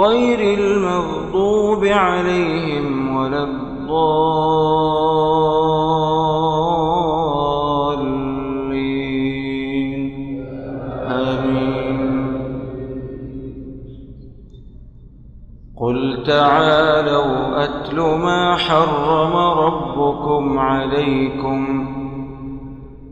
غير المغضوب عليهم ولا الضالين. آمين. قل تعالوا أتل ما حرم ربكم عليكم.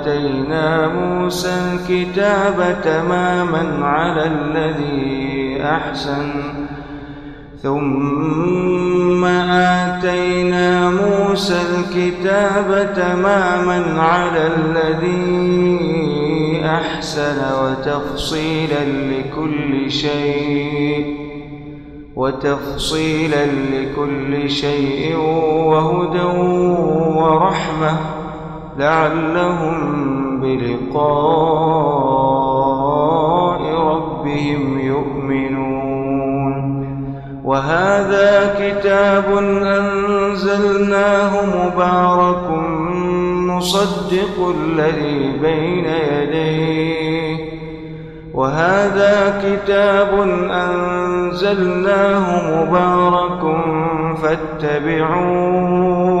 آتينا موسى الكتاب تماما على الذي أحسن. ثم آتينا موسى الكتاب تماما على الذي أحسن وتفصيلا لكل شيء وتفصيلا لكل شيء وهدى ورحمة. لعلهم بلقاء ربهم يؤمنون. وهذا كتاب أنزلناه مبارك مصدق الذي بين يديه. وهذا كتاب أنزلناه مبارك فاتبعوه.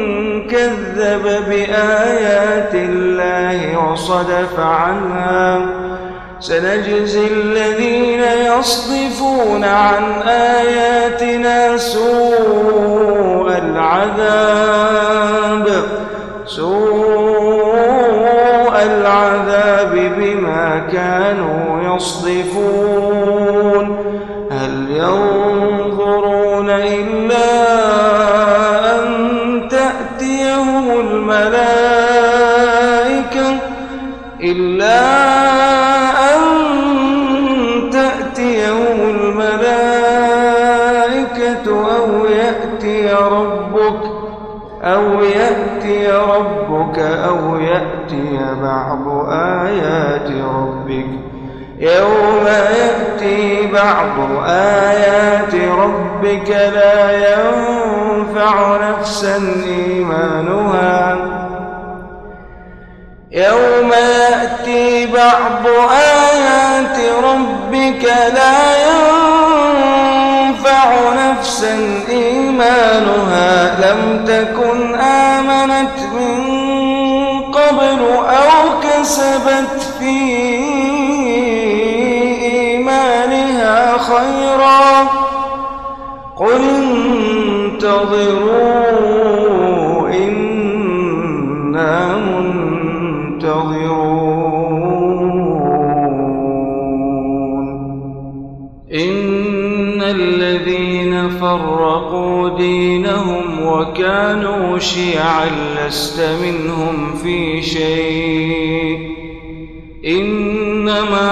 كذب بآيات الله وصدف عنها. سنجزي الذين يصدفون عن آياتنا سوء العذاب. سوء العذاب بما كانوا يصدفون. هل ينظرون بعض آيات ربك. يوم يأتي بعض آيات ربك لا ينفع نفسا إيمانها. يوم يأتي بعض آيات ربك لا ينفع نفسا إيمانها. لم تكن آمنت من كسبت في إيمانها خيرا. قل انتظروا إنا منتظرون. إن الذين فرقوا دينهم وكانوا شيعا لست منهم في شيء. إنما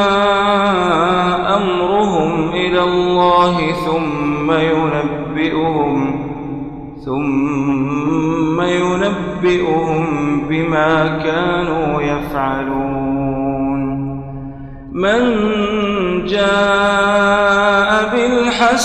أمرهم إلى الله ثم ينبئهم ثم ينبئهم بما كانوا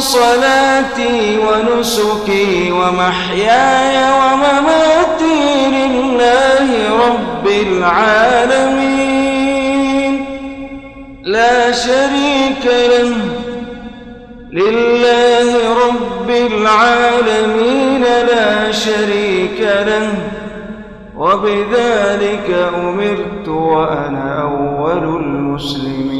صلاتي ونسكي ومحياي ومماتي لله رب العالمين. لا شريك له. لله رب العالمين لا شريك له. وبذلك أمرت وأنا أول المسلمين.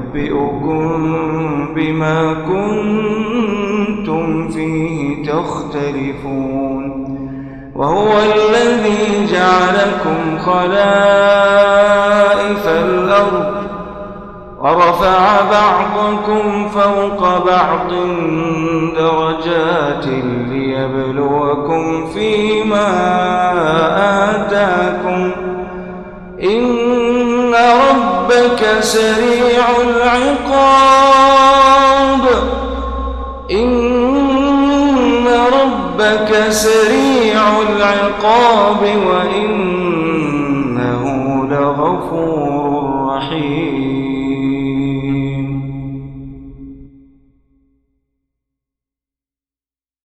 بما كنتم فيه تختلفون وهو الذي جعلكم خلائف الأرض ورفع بعضكم فوق بعض درجات ليبلوكم فيما آتاكم إن ربك سريع العقاب إن ربك سريع العقاب وإنه لغفور